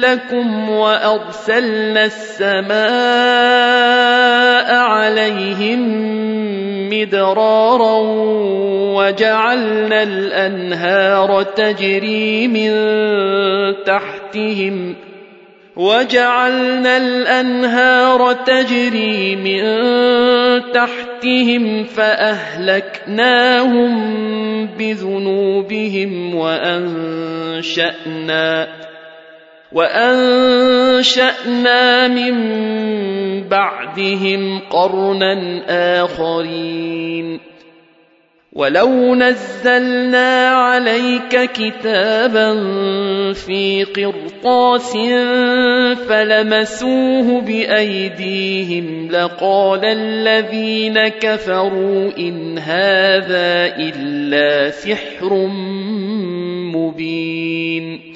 لكم وأرسلنا السماء عليهم مدرارا وجعلنا الأنهار تجري من تحتهم وجعلنا الأنهار تجري من تحتهم فأهلكناهم بذنوبهم وأنشأنا وأنشأنا من بعدهم قرنا آخرين. ولو نزلنا عليك كتابا في قرطاس فلمسوه بأيديهم لقال الذين كفروا إن هذا إلا سحر مبين.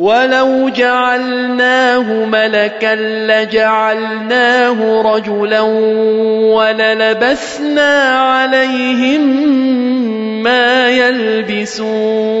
ولو جعلناه ملكا لجعلناه رجلا وللبسنا عليهم ما يلبسون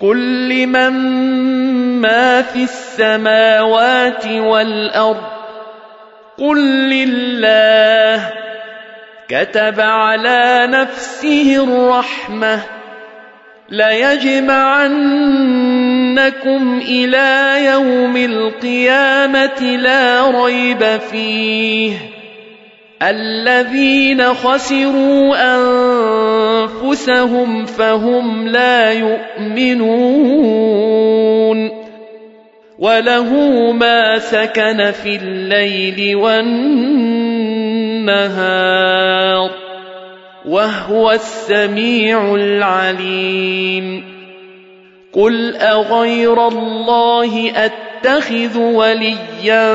قل لمن ما في السماوات والارض قل لله كتب على نفسه الرحمه ليجمعنكم إلى يوم القيامه لا ريب فيه الذين خسروا أنفسهم فهم لا يؤمنون وله ما سكن في الليل والنهار وهو السميع العليم قل أغير الله أتخذ وليا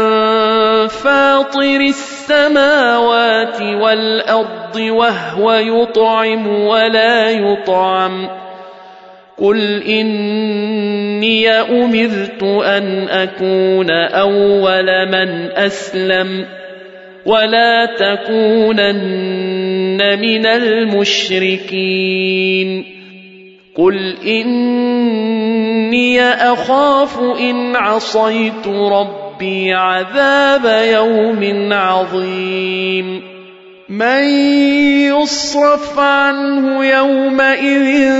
فاطر السماوات والأرض وهو يطعم ولا يطعم. قل إني أمرت أن أكون أول من أسلم ولا تكونن من المشركين. قل إني أخاف إن عصيت ربي عذاب يوم عظيم من يصرف عنه يومئذ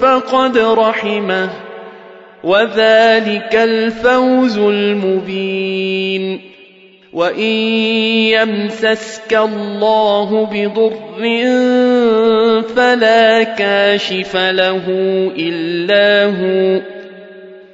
فقد رحمه وذلك الفوز المبين وان يمسسك الله بضر فلا كاشف له الا هو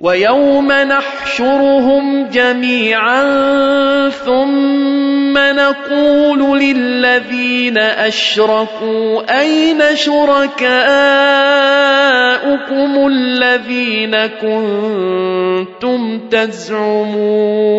ويوم نحشرهم جميعا ثم نقول للذين أشركوا أين شركاؤكم الذين كنتم تزعمون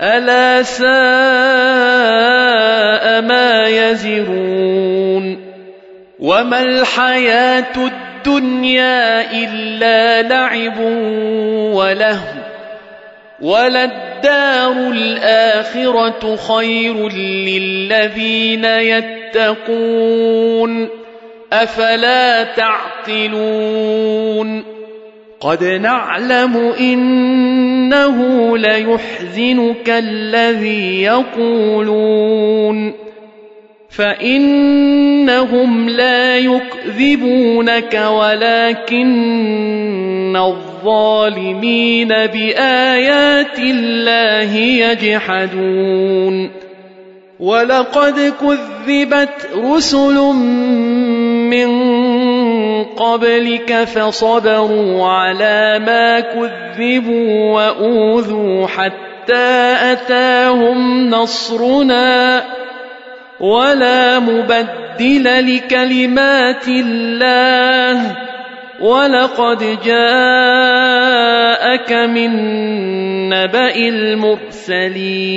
ألا ساء ما يزرون وما الحياة الدنيا إلا لعب ولهو وللدار الآخرة خير للذين يتقون أفلا تعقلون قد نعلم إنه ليحزنك الذي يقولون فإنهم لا يكذبونك ولكن الظالمين بآيات الله يجحدون ولقد كذبت رسل من قبلك فصبروا على ما كذبوا وأوذوا حتى أتاهم نصرنا ولا مبدل لكلمات الله ولقد جاءك من نبأ المرسلين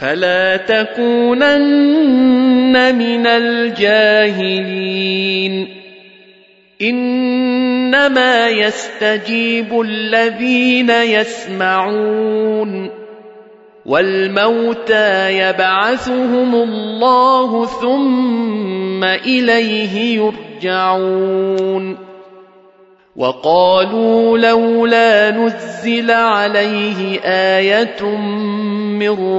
فلا تكونن من الجاهلين. إنما يستجيب الذين يسمعون. والموتى يبعثهم الله ثم إليه يرجعون. وقالوا لولا نزل عليه آية من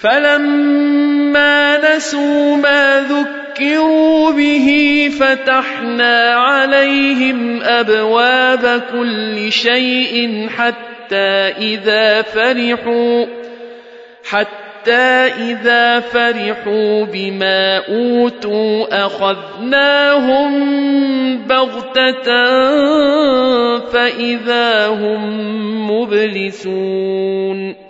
فلما نسوا ما ذكروا به فتحنا عليهم أبواب كل شيء حتى إذا فرحوا حتى إذا فرحوا بما أوتوا أخذناهم بغتة فإذا هم مبلسون.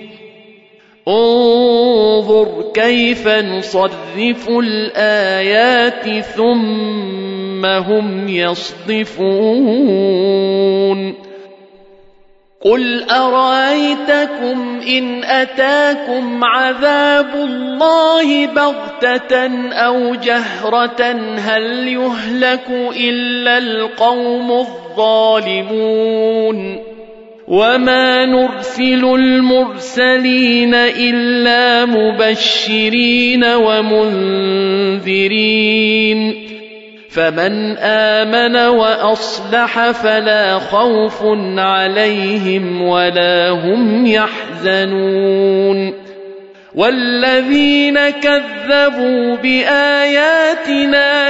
انظر كيف نصرف الآيات ثم هم يصدفون قل أرأيتكم إن أتاكم عذاب الله بغتة أو جهرة هل يهلك إلا القوم الظالمون وما نرسل المرسلين إلا مبشرين ومنذرين فمن امن واصلح فلا خوف عليهم ولا هم يحزنون والذين كذبوا باياتنا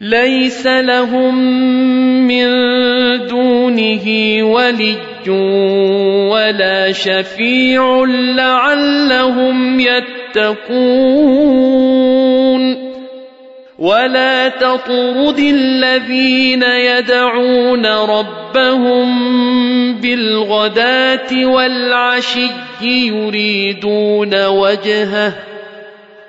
ليس لهم من دونه ولي ولا شفيع لعلهم يتقون. ولا تطرد الذين يدعون ربهم بالغداة والعشي يريدون وجهه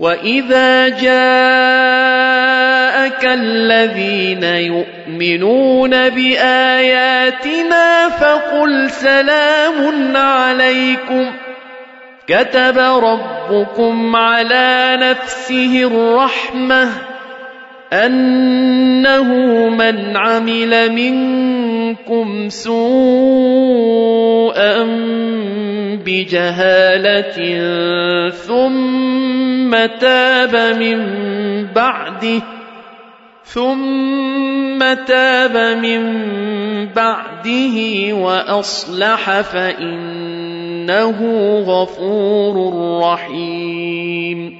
وإذا جاءك الذين يؤمنون بآياتنا فقل سلام عليكم كتب ربكم على نفسه الرحمه أنه من عمل منكم سوءا بجهالة ثم تاب من بعده ثم تاب من بعده وأصلح فإنه غفور رحيم.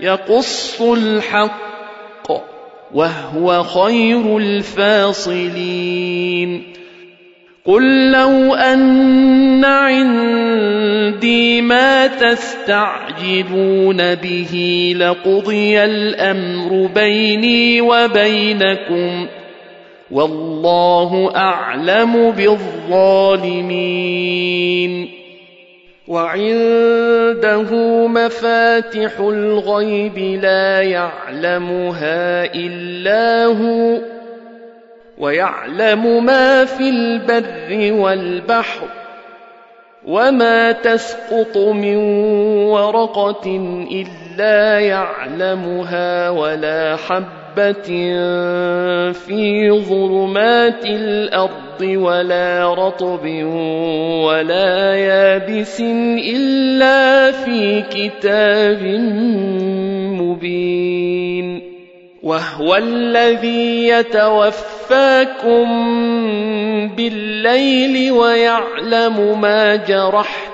يقص الحق وهو خير الفاصلين. قل لو أن عندي ما تستعجلون به لقضي الأمر بيني وبينكم والله أعلم بالظالمين. وعنده مفاتح الغيب لا يعلمها إلا هو ويعلم ما في البر والبحر وما تسقط من ورقة إلا يعلمها ولا حبه في ظلمات الأرض ولا رطب ولا يابس الا في كتاب مبين وهو الذي يتوفاكم بالليل ويعلم ما جرحتم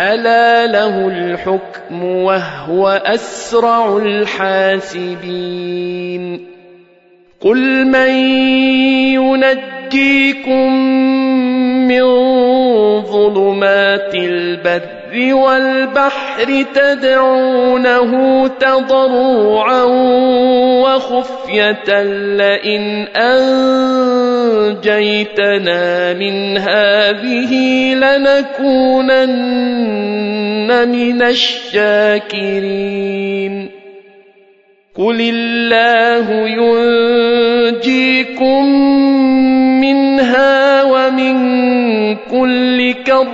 ألا له الحكم وهو أسرع الحاسبين. قل من ينجيكم من ظلمات البر والبحر تدعونه تضرعا وخفية لئن أنجيتنا من هذه لنكونن من الشاكرين. قل الله ينجيكم منها ومن كل كرب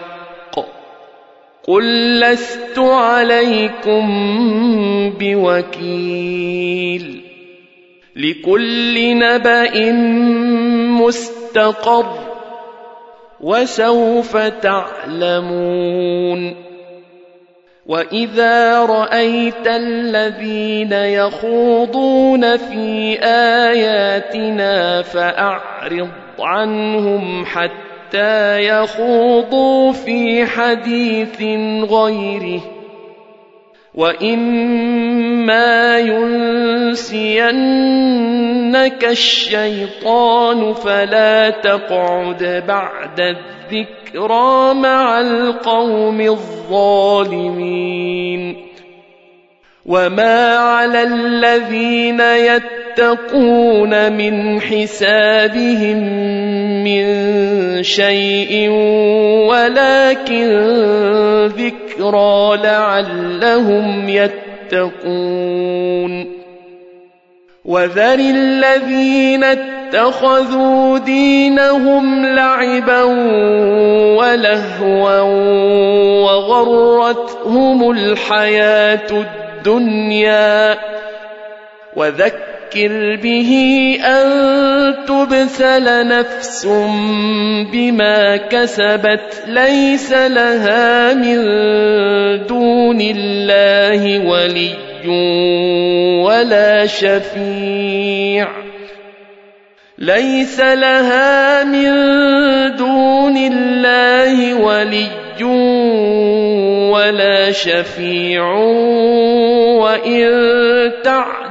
قل لست عليكم بوكيل لكل نبأ مستقر وسوف تعلمون وإذا رأيت الذين يخوضون في آياتنا فأعرض عنهم حتى يخوضوا في حديث غيره. وإما ينسينك الشيطان فلا تقعد بعد الذكرى مع القوم الظالمين. وما على الذين يتقون من حسابهم من شيء ولكن ذكرى لعلهم يتقون وذر الذين اتخذوا دينهم لعبا ولهوا وغرتهم الحياة الدنيا وذكر به أن تبسل نفس بما كسبت ليس لها من دون الله ولي ولا شفيع. ليس لها من دون الله ولي ولا شفيع. وإن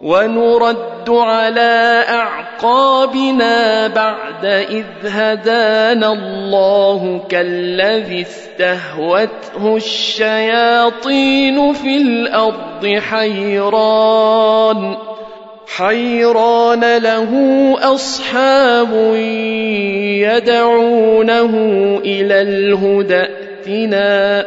ونرد على أعقابنا بعد إذ هدانا الله كالذي استهوته الشياطين في الأرض حيران. حيران له أصحاب يدعونه إلى الهدى ائتنا.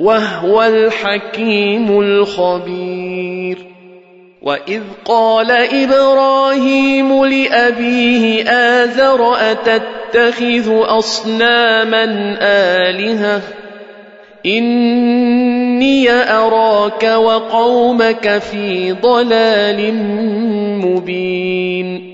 وهو الحكيم الخبير. وإذ قال إبراهيم لأبيه آذر أتتخذ أصناما آلهة؟ إني أراك وقومك في ضلال مبين.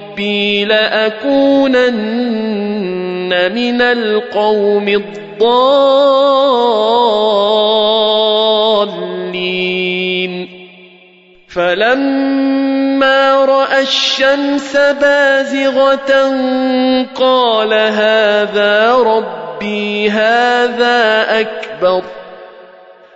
لاكونن من القوم الضالين فلما راى الشمس بازغه قال هذا ربي هذا اكبر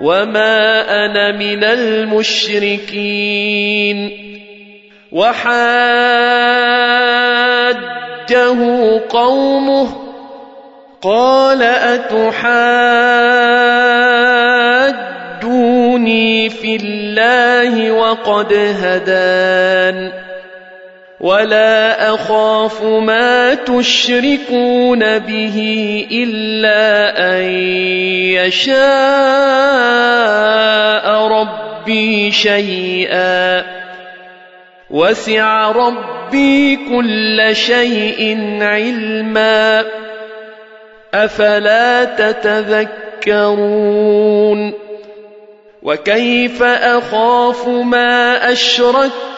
وما أنا من المشركين وحاجه قومه قال أتحاجوني في الله وقد هدان ولا اخاف ما تشركون به الا ان يشاء ربي شيئا وسع ربي كل شيء علما افلا تتذكرون وكيف اخاف ما اشركتم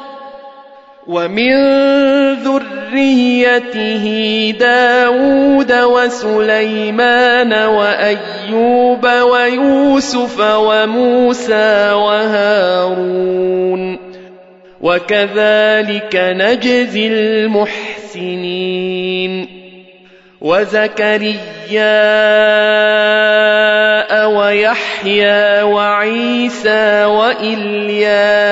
ومن ذريته داود وسليمان وأيوب ويوسف وموسى وهارون وكذلك نجزي المحسنين وزكريا ويحيى وعيسى وإلياس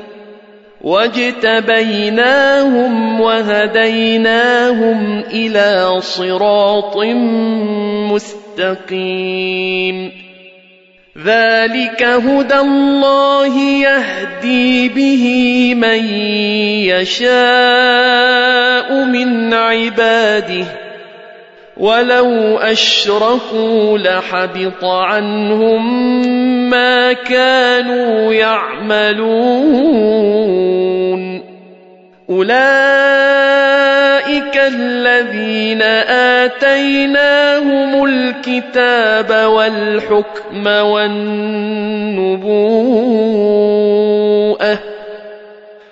واجتبيناهم وهديناهم إلى صراط مستقيم ذلك هدى الله يهدي به من يشاء من عباده ولو اشركوا لحبط عنهم ما كانوا يعملون اولئك الذين اتيناهم الكتاب والحكم والنبوءه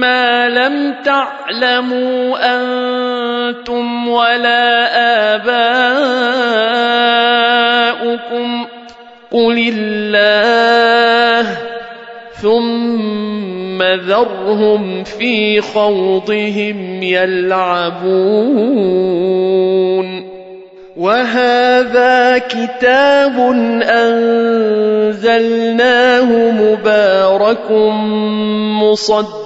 ما لم تعلموا أنتم ولا آباؤكم. قل الله ثم ذرهم في خوضهم يلعبون. وهذا كتاب انزلناه مبارك مصدق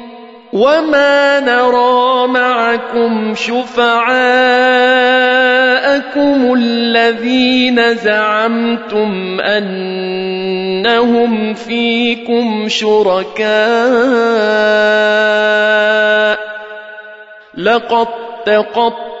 وما نرى معكم شفعاءكم الذين زعمتم انهم فيكم شركاء لقد تقطع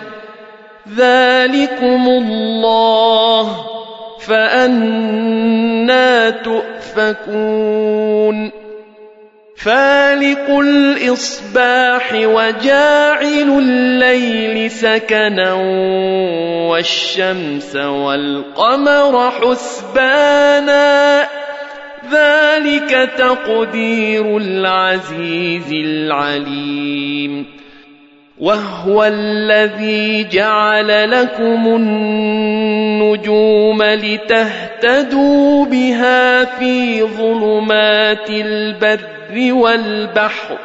ذلكم الله فأنا تؤفكون فالق الإصباح وجاعل الليل سكنا والشمس والقمر حسبانا ذلك تقدير العزيز العليم وهو الذي جعل لكم النجوم لتهتدوا بها في ظلمات البر والبحر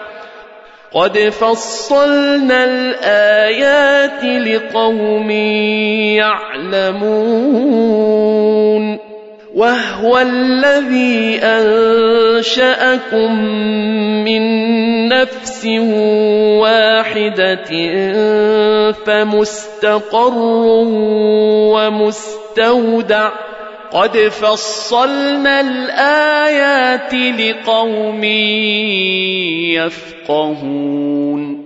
قد فصلنا الايات لقوم يعلمون وهو الذي انشاكم من نفس واحدة فمستقر ومستودع قد فصلنا الايات لقوم يفقهون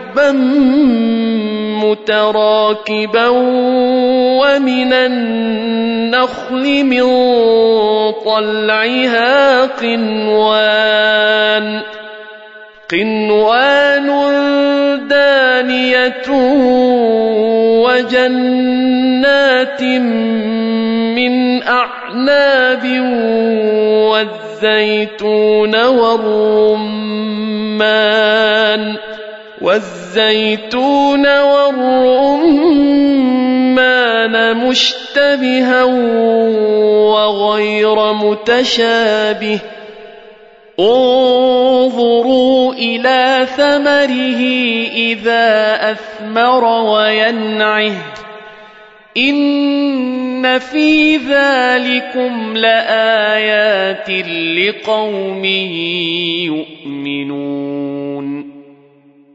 حبا متراكبا ومن النخل من طلعها قنوان قنوان دانية وجنات من أعناب والزيتون والرمان والزيتون والرمان مشتبها وغير متشابه انظروا إلى ثمره إذا أثمر وينعه إن في ذلكم لآيات لقوم يؤمنون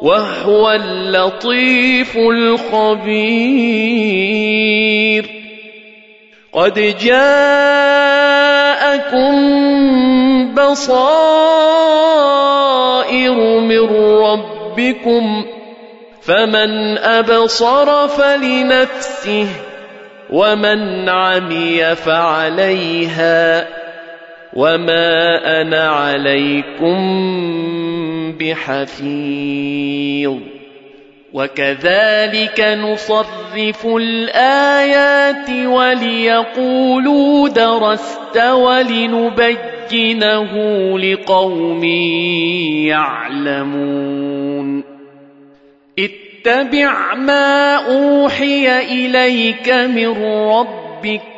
وهو اللطيف الخبير. قد جاء جاءكم بصائر من ربكم فمن أبصر فلنفسه ومن عمي فعليها. وما أنا عليكم بحفيظ وكذلك نصرف الايات وليقولوا درست ولنبينه لقوم يعلمون اتبع ما اوحي اليك من ربك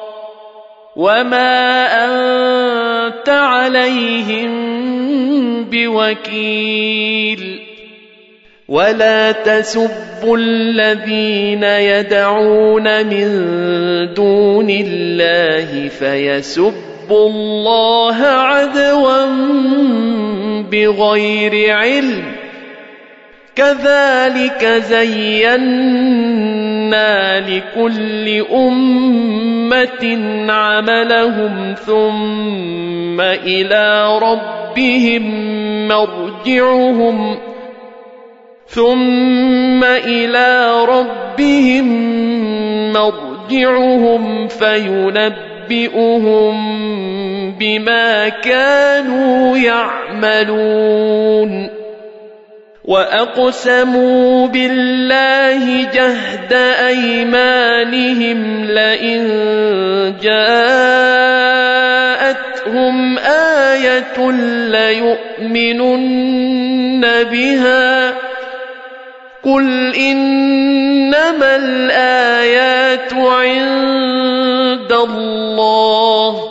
وما انت عليهم بوكيل ولا تسبوا الذين يدعون من دون الله فيسبوا الله عدوا بغير علم كذلك زينا لكل امه عملهم ثم إلى ربهم مرجعهم ثم إلى ربهم مرجعهم فينبئهم بما كانوا يعملون واقسموا بالله جهد ايمانهم لئن جاءتهم إيه ليؤمنن بها قل انما الايات عند الله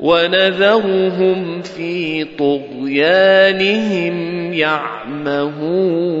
ونذرهم في طغيانهم يعمهون.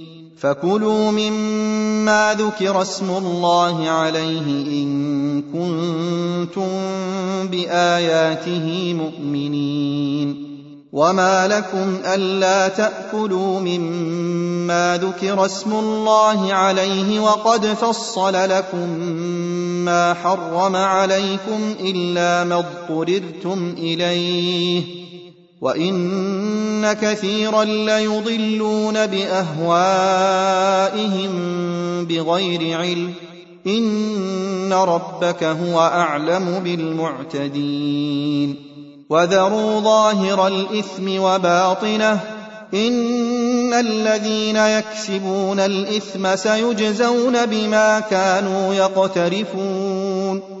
فكلوا مما ذكر اسم الله عليه ان كنتم باياته مؤمنين وما لكم الا تاكلوا مما ذكر اسم الله عليه وقد فصل لكم ما حرم عليكم الا ما اضطررتم اليه وان كثيرا ليضلون باهوائهم بغير علم ان ربك هو اعلم بالمعتدين وذروا ظاهر الاثم وباطنه ان الذين يكسبون الاثم سيجزون بما كانوا يقترفون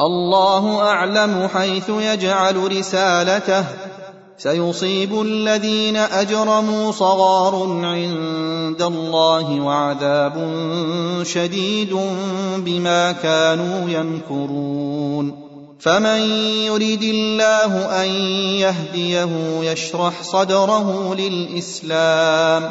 الله أعلم حيث يجعل رسالته. سيصيب الذين أجرموا صغار عند الله وعذاب شديد بما كانوا يمكرون. فمن يرد الله أن يهديه يشرح صدره للإسلام.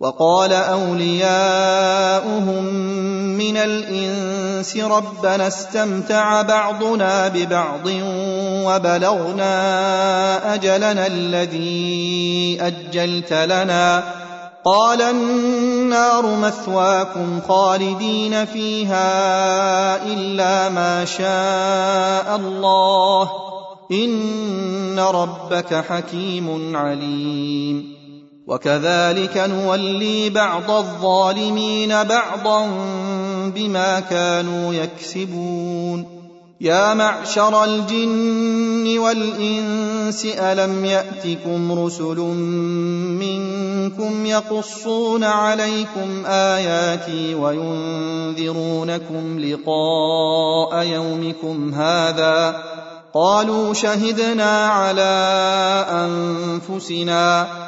وقال أولياؤهم من الإنس ربنا استمتع بعضنا ببعض وبلغنا أجلنا الذي أجلت لنا. قال النار مثواكم خالدين فيها إلا ما شاء الله. إن ربك حكيم عليم. وكذلك نولي بعض الظالمين بعضا بما كانوا يكسبون. يا معشر الجن والإنس ألم يأتكم رسل منكم يقصون عليكم آياتي وينذرونكم لقاء يومكم هذا؟ قالوا شهدنا على أنفسنا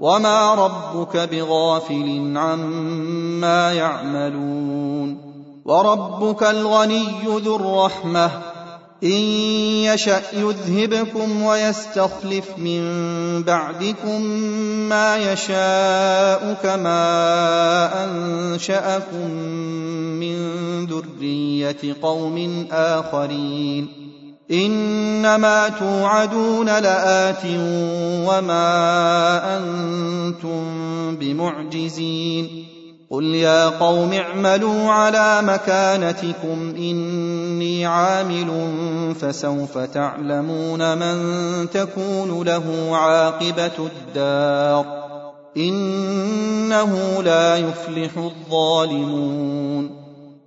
وما ربك بغافل عما يعملون وربك الغني ذو الرحمه ان يشا يذهبكم ويستخلف من بعدكم ما يشاء كما انشاكم من ذريه قوم اخرين إنما توعدون لآت وما أنتم بمعجزين قل يا قوم اعملوا على مكانتكم إني عامل فسوف تعلمون من تكون له عاقبة الدار إنه لا يفلح الظالمون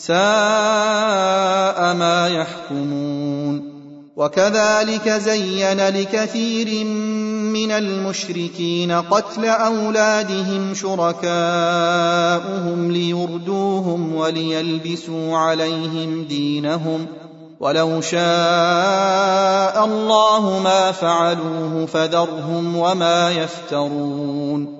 ساء ما يحكمون. وكذلك زين لكثير من المشركين قتل أولادهم شركاؤهم ليردوهم وليلبسوا عليهم دينهم. ولو شاء الله ما فعلوه فذرهم وما يفترون.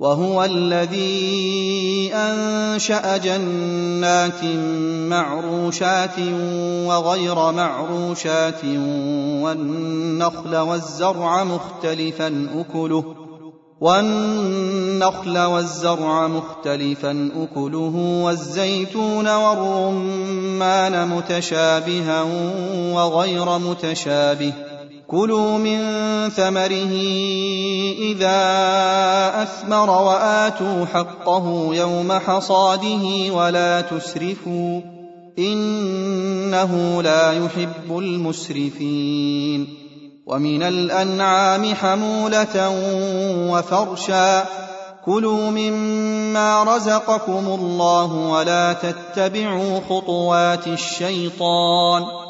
وهو الذي أنشأ جنات معروشات وغير معروشات والنخل والزرع مختلفا أكله والنخل والزرع مختلفا أكله والزيتون والرمان متشابها وغير متشابه كلوا من ثمره إذا أثمر وآتوا حقه يوم حصاده ولا تسرفوا إنه لا يحب المسرفين ومن الأنعام حمولة وفرشا كلوا مما رزقكم الله ولا تتبعوا خطوات الشيطان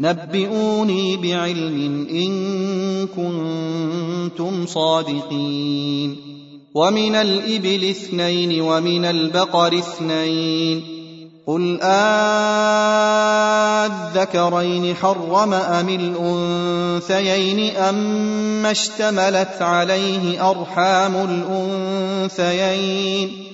نبئوني بعلم إن كنتم صادقين. ومن الإبل اثنين ومن البقر اثنين. قل آذكرين حرم أم الأنثيين اما اشتملت عليه أرحام الأنثيين؟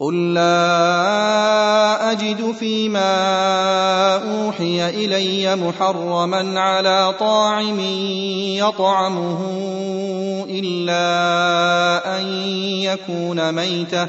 قل لا اجد فيما اوحي الي محرما على طاعم يطعمه الا ان يكون ميته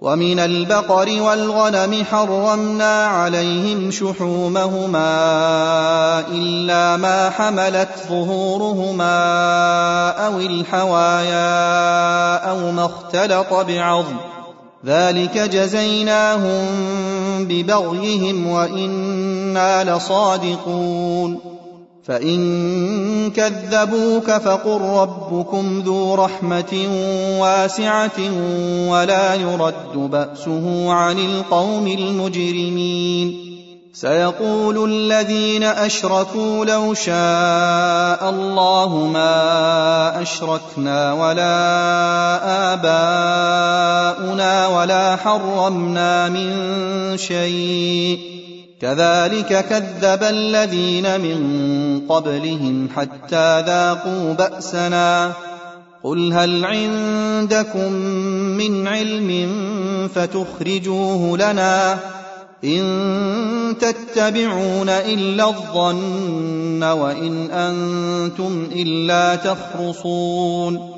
ومن البقر والغنم حرمنا عليهم شحومهما إلا ما حملت ظهورهما أو الحوايا أو ما اختلط بعظم. ذلك جزيناهم ببغيهم وإنا لصادقون. فإن كذبوك فقل ربكم ذو رحمة واسعة ولا يرد بأسه عن القوم المجرمين. سيقول الذين أشركوا لو شاء الله ما أشركنا ولا آباؤنا ولا حرمنا من شيء. كذلك كذب الذين من قبلهم حتى ذاقوا بأسنا. قل هل عندكم من علم فتخرجوه لنا إن تتبعون إلا الظن وإن أنتم إلا تخرصون.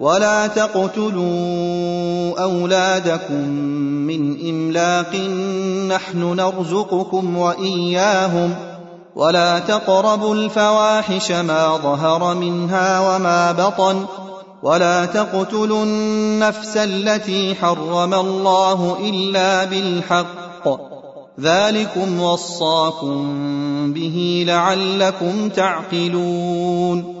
ولا تقتلوا أولادكم من إملاق نحن نرزقكم وإياهم ولا تقربوا الفواحش ما ظهر منها وما بطن ولا تقتلوا النفس التي حرم الله إلا بالحق ذلكم وصاكم به لعلكم تعقلون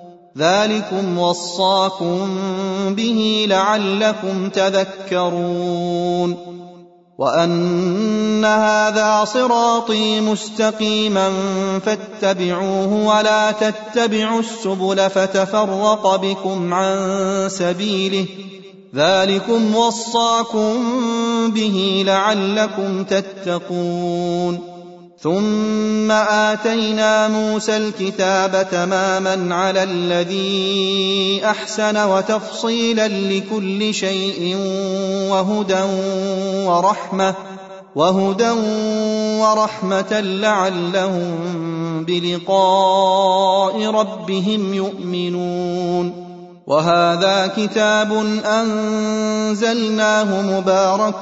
ذلكم وصاكم به لعلكم تذكرون وان هذا صراطي مستقيما فاتبعوه ولا تتبعوا السبل فتفرق بكم عن سبيله ذلكم وصاكم به لعلكم تتقون ثم اتينا موسى الكتاب تماما على الذي احسن وتفصيلا لكل شيء وهدى ورحمه وهدى ورحمه لعلهم بلقاء ربهم يؤمنون وهذا كتاب أنزلناه مبارك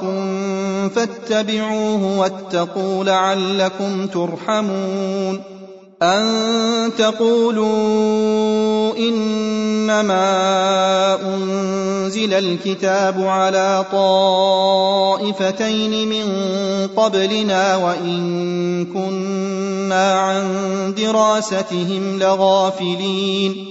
فاتبعوه واتقوا لعلكم ترحمون أن تقولوا إنما أنزل الكتاب على طائفتين من قبلنا وإن كنا عن دراستهم لغافلين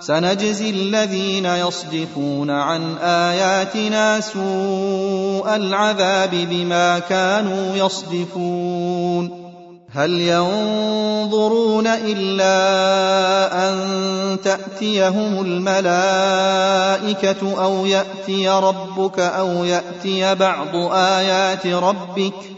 سنجزي الذين يصدفون عن آياتنا سوء العذاب بما كانوا يصدفون هل ينظرون إلا أن تأتيهم الملائكة أو يأتي ربك أو يأتي بعض آيات ربك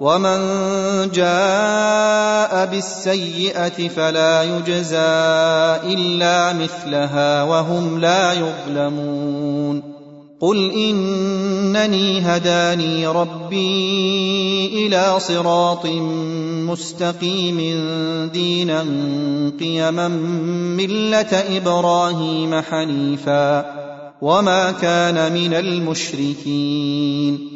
ومن جاء بالسيئه فلا يجزى الا مثلها وهم لا يظلمون قل انني هداني ربي إلى صراط مستقيم دينا قيما مله إبراهيم حنيفا وما كان من المشركين